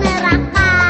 neraka